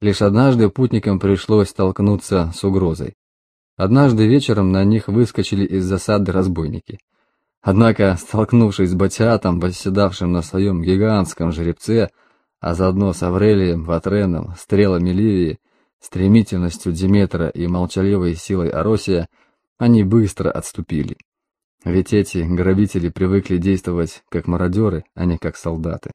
Лишь однажды путникам пришлось столкнуться с угрозой. Однажды вечером на них выскочили из засады разбойники. Однако, столкнувшись с Батиатом, восседавшим на своем гигантском жеребце, а заодно с Аврелием, Ватреном, стрелами Ливии, стремительностью Диметра и молчаливой силой Аросия, они быстро отступили. Ведь эти грабители привыкли действовать как мародеры, а не как солдаты.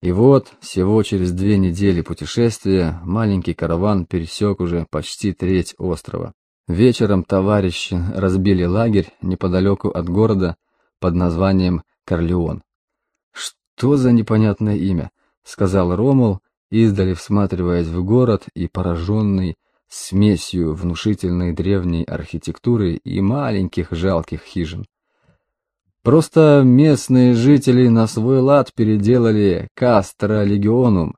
И вот, всего через две недели путешествия, маленький караван пересек уже почти треть острова. Вечером товарищи разбили лагерь неподалеку от города под названием Корлеон. «Что за непонятное имя?» — сказал Ромул, издали всматриваясь в город и пораженный смесью внушительной древней архитектуры и маленьких жалких хижин. Просто местные жители на свой лад переделали Кастро Легионум,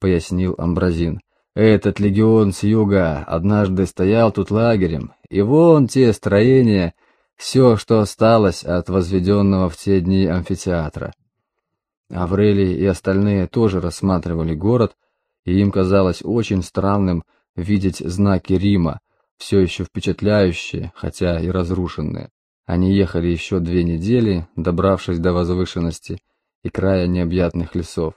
пояснил Амбразин. Этот легион с юга однажды стоял тут лагерем, и вон те строения, все, что осталось от возведенного в те дни амфитеатра. Аврелий и остальные тоже рассматривали город, и им казалось очень странным видеть знаки Рима, все еще впечатляющие, хотя и разрушенные. Они ехали еще две недели, добравшись до возвышенности и края необъятных лесов.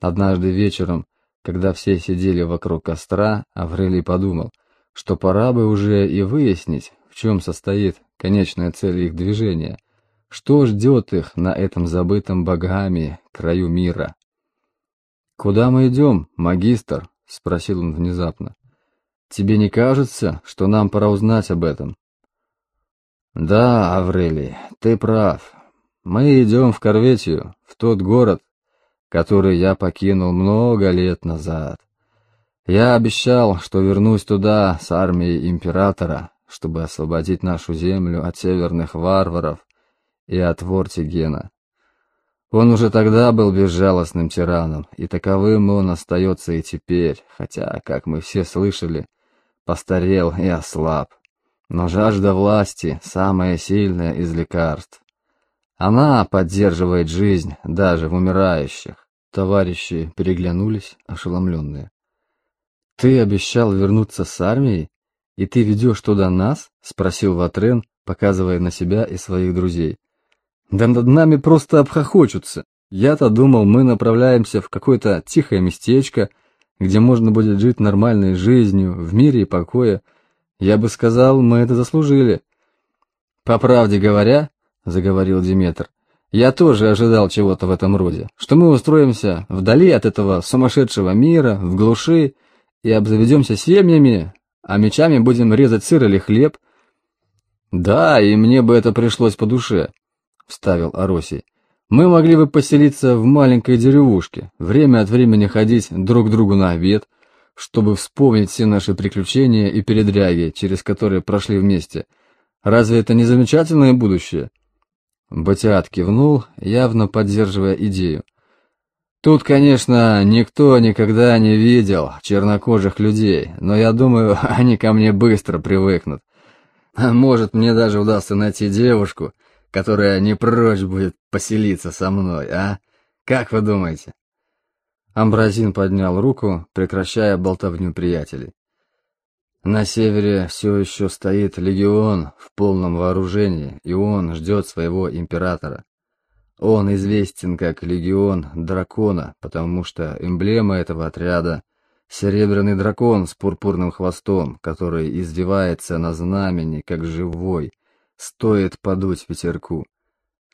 Однажды вечером, когда все сидели вокруг костра, Аврелий подумал, что пора бы уже и выяснить, в чем состоит конечная цель их движения, что ждет их на этом забытом богами краю мира. «Куда мы идем, магистр?» — спросил он внезапно. «Тебе не кажется, что нам пора узнать об этом?» «Да, Аврелий, ты прав. Мы идем в Корветию, в тот город, который я покинул много лет назад. Я обещал, что вернусь туда с армией императора, чтобы освободить нашу землю от северных варваров и от Вортигена. Он уже тогда был безжалостным тираном, и таковым он остается и теперь, хотя, как мы все слышали, постарел и ослаб. Но жажда власти – самая сильная из лекарств. Она поддерживает жизнь даже в умирающих. Товарищи переглянулись, ошеломленные. «Ты обещал вернуться с армией? И ты ведешь туда нас?» – спросил Ватрен, показывая на себя и своих друзей. «Да над нами просто обхохочутся. Я-то думал, мы направляемся в какое-то тихое местечко, где можно будет жить нормальной жизнью, в мире и покое, я бы сказал, мы это заслужили. По правде говоря, заговорил Диметр, я тоже ожидал чего-то в этом роде, что мы устроимся вдали от этого сумасшедшего мира, в глуши, и обзаведемся семьями, а мечами будем резать сыр или хлеб. Да, и мне бы это пришлось по душе, вставил Аросий. Мы могли бы поселиться в маленькой деревушке, время от времени ходить друг к другу на обед, чтобы вспомнить все наши приключения и передряги, через которые прошли вместе. Разве это не замечательное будущее? Батиат кивнул, явно поддерживая идею. Тут, конечно, никто никогда не видел чернокожих людей, но я думаю, они ко мне быстро привыкнут. Может, мне даже удастся найти девушку, которая не прочь будет поселиться со мной, а? Как вы думаете? Амбразин поднял руку, прекращая болтовню приятелей. На севере все еще стоит легион в полном вооружении, и он ждет своего императора. Он известен как легион дракона, потому что эмблема этого отряда — серебряный дракон с пурпурным хвостом, который издевается на знамени, как живой, стоит подуть ветерку.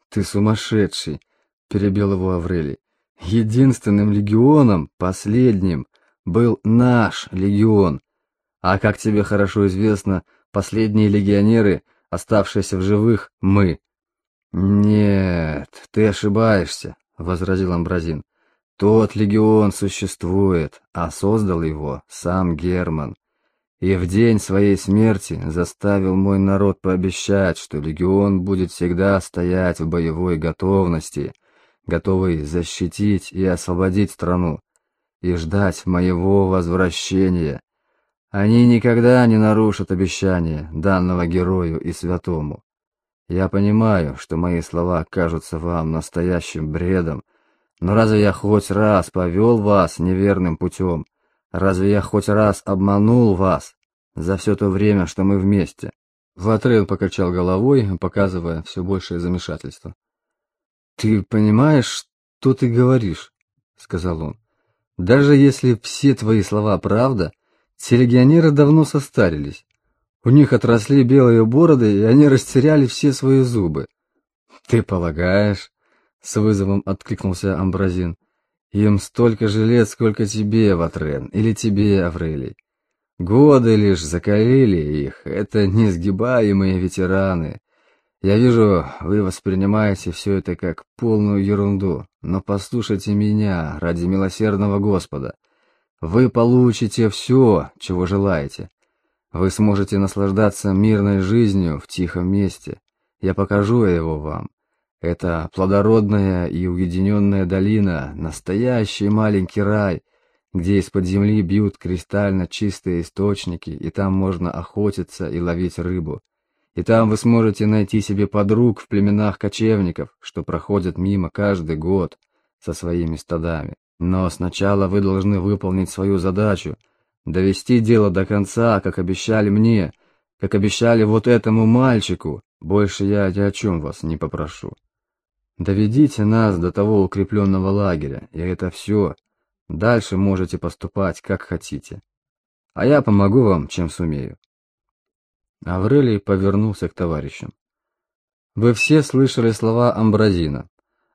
«Ты сумасшедший!» — перебил его Аврелий. Единственным легионом, последним, был наш легион. А как тебе хорошо известно, последние легионеры, оставшиеся в живых, мы. Нет, ты ошибаешься, возразил Амбразин. Тот легион существует, а создал его сам Герман. И в день своей смерти заставил мой народ пообещать, что легион будет всегда стоять в боевой готовности — готовый защитить и освободить страну, и ждать моего возвращения. Они никогда не нарушат обещания, данного герою и святому. Я понимаю, что мои слова кажутся вам настоящим бредом, но разве я хоть раз повел вас неверным путем? Разве я хоть раз обманул вас за все то время, что мы вместе?» Ватрен покачал головой, показывая все большее замешательство. «Ты понимаешь, что ты говоришь?» — сказал он. «Даже если все твои слова правда, те легионеры давно состарились. У них отросли белые бороды, и они растеряли все свои зубы. «Ты полагаешь?» — с вызовом откликнулся Амбразин. «Им столько же лет, сколько тебе, Ватрен, или тебе, Аврелий. Годы лишь закалили их, это несгибаемые ветераны. Я вижу, вы воспринимаете все это как полную ерунду, но послушайте меня ради милосердного Господа. Вы получите все, чего желаете. Вы сможете наслаждаться мирной жизнью в тихом месте. Я покажу его вам. Это плодородная и уединенная долина, настоящий маленький рай, где из-под земли бьют кристально чистые источники, и там можно охотиться и ловить рыбу. И там вы сможете найти себе подруг в племенах кочевников, что проходят мимо каждый год со своими стадами. Но сначала вы должны выполнить свою задачу — довести дело до конца, как обещали мне, как обещали вот этому мальчику. Больше я ни о чем вас не попрошу. Доведите нас до того укрепленного лагеря, и это все. Дальше можете поступать, как хотите. А я помогу вам, чем сумею. Аврелий повернулся к товарищам. Вы все слышали слова Амбразина.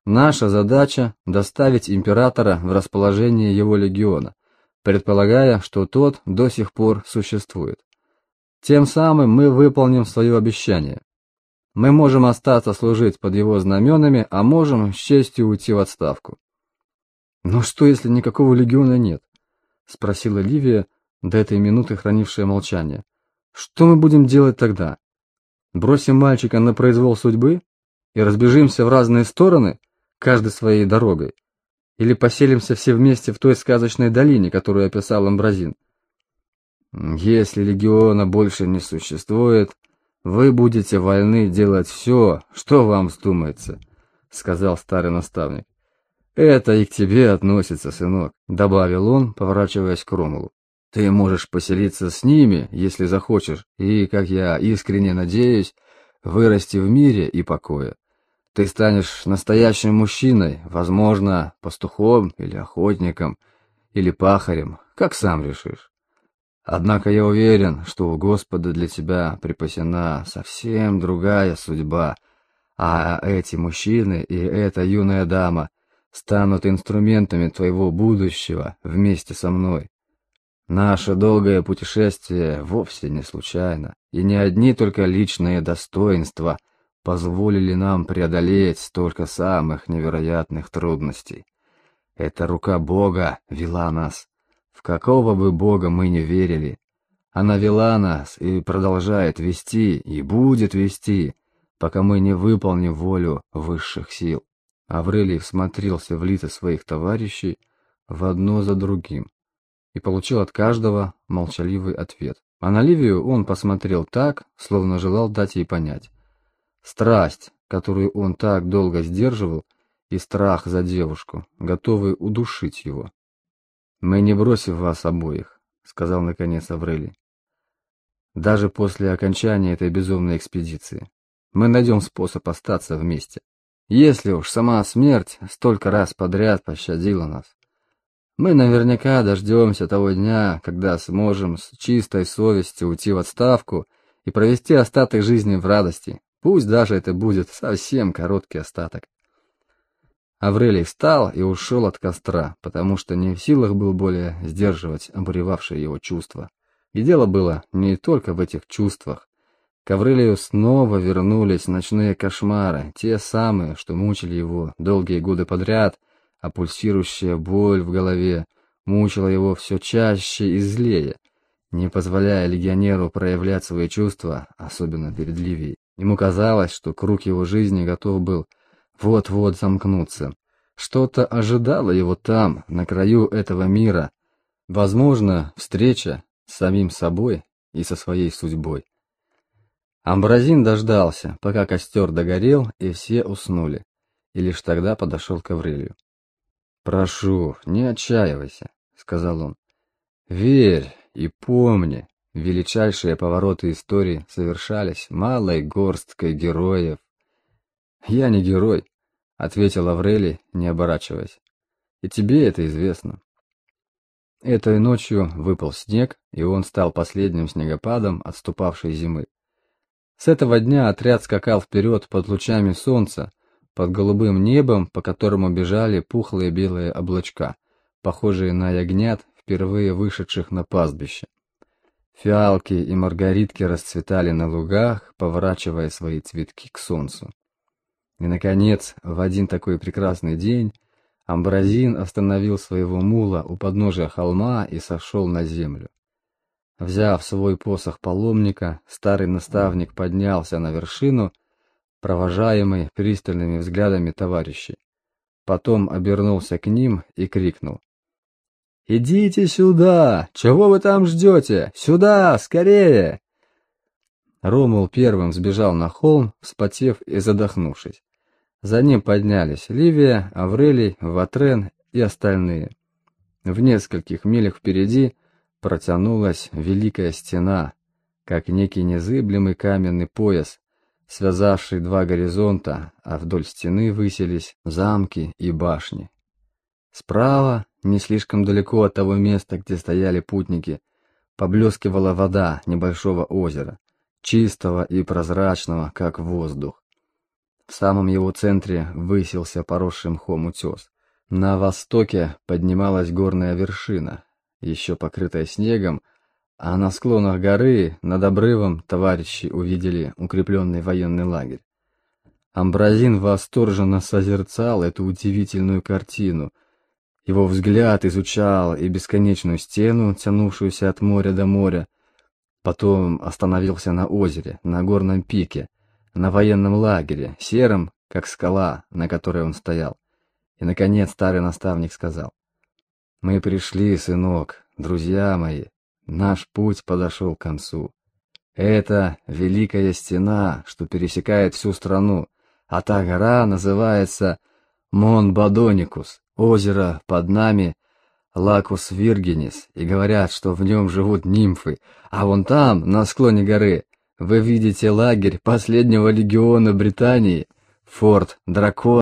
Наша задача — доставить императора в расположение его легиона, предполагая, что тот до сих пор существует. Тем самым мы выполним свое обещание. Мы можем остаться служить под его знаменами, а можем с честью уйти в отставку. «Но что, если никакого легиона нет?» — спросила Ливия, до этой минуты хранившая молчание. «Что мы будем делать тогда? Бросим мальчика на произвол судьбы и разбежимся в разные стороны, каждой своей дорогой? Или поселимся все вместе в той сказочной долине, которую описал Амбразин. Если легиона больше не существует, вы будете вольны делать все, что вам вздумается, сказал старый наставник. Это и к тебе относится, сынок, добавил он, поворачиваясь к Ромулу. Ты можешь поселиться с ними, если захочешь, и, как я искренне надеюсь, вырасти в мире и покое. Ты станешь настоящим мужчиной, возможно, пастухом или охотником, или пахарем, как сам решишь. Однако я уверен, что у Господа для тебя припасена совсем другая судьба, а эти мужчины и эта юная дама станут инструментами твоего будущего вместе со мной. Наше долгое путешествие вовсе не случайно, и не одни только личные достоинства — позволили нам преодолеть столько самых невероятных трудностей. Эта рука Бога вела нас. В какого бы Бога мы не верили, она вела нас и продолжает вести, и будет вести, пока мы не выполним волю высших сил. Аврелий всмотрелся в лица своих товарищей в одно за другим и получил от каждого молчаливый ответ. А на Ливию он посмотрел так, словно желал дать ей понять. Страсть, которую он так долго сдерживал, и страх за девушку, готовы удушить его. «Мы не бросим вас обоих», — сказал наконец Аврелий. «Даже после окончания этой безумной экспедиции. Мы найдем способ остаться вместе. Если уж сама смерть столько раз подряд пощадила нас, мы наверняка дождемся того дня, когда сможем с чистой совестью уйти в отставку и провести остаток жизни в радости, Пусть даже это будет совсем короткий остаток. Аврелий встал и ушел от костра, потому что не в силах был более сдерживать обуревавшие его чувства. И дело было не только в этих чувствах. К Аврелию снова вернулись ночные кошмары, те самые, что мучили его долгие годы подряд, а пульсирующая боль в голове мучила его все чаще и злее, не позволяя легионеру проявлять свои чувства, особенно перед Ливией. Ему казалось, что круг его жизни готов был вот-вот замкнуться. Что-то ожидало его там, на краю этого мира. Возможно, встреча с самим собой и со своей судьбой. Амбразин дождался, пока костер догорел и все уснули, и лишь тогда подошел к Аврелию. «Прошу, не отчаивайся», — сказал он. Верь и помни, величайшие повороты истории совершались малой горсткой героев. «Я не герой», — ответил Аврелий, не оборачиваясь. «И тебе это известно». Этой ночью выпал снег, и он стал последним снегопадом отступавшей зимы. С этого дня отряд скакал вперед под лучами солнца, под голубым небом, по которому бежали пухлые белые облачка, похожие на ягнят, впервые вышедших на пастбище. Фиалки и маргаритки расцветали на лугах, поворачивая свои цветки к солнцу. И, наконец, в один такой прекрасный день Амбразин остановил своего мула у подножия холма и сошел на землю. Взяв свой посох паломника, старый наставник поднялся на вершину, провожаемый пристальными взглядами товарищей. Потом обернулся к ним и крикнул. «Идите сюда! Чего вы там ждете? Сюда, скорее!» Ромул первым сбежал на холм, вспотев и задохнувшись. За ним поднялись Ливия, Аврелий, Ватрен и остальные. В нескольких милях впереди протянулась великая стена, как некий незыблемый каменный пояс, связавший два горизонта, а вдоль стены высились замки и башни. Справа, не слишком далеко от того места, где стояли путники, поблескивала вода небольшого озера, чистого и прозрачного, как воздух. В самом его центре высился поросший мхом утес. На востоке поднималась горная вершина, еще покрытая снегом, а на склонах горы над обрывом товарищи увидели укрепленный военный лагерь. Амбразин восторженно созерцал эту удивительную картину. Его взгляд изучал и бесконечную стену, тянувшуюся от моря до моря, потом остановился на озере, на горном пике, на военном лагере, сером, как скала, на которой он стоял. И, наконец, старый наставник сказал, «Мы пришли, сынок, друзья мои, наш путь подошел к концу. Это великая стена, что пересекает всю страну, а та гора называется Монбадоникус, озеро под нами Лакус Виргенис, и говорят, что в нем живут нимфы, а вон там, на склоне горы, вы видите лагерь последнего легиона Британии, форт Дракон.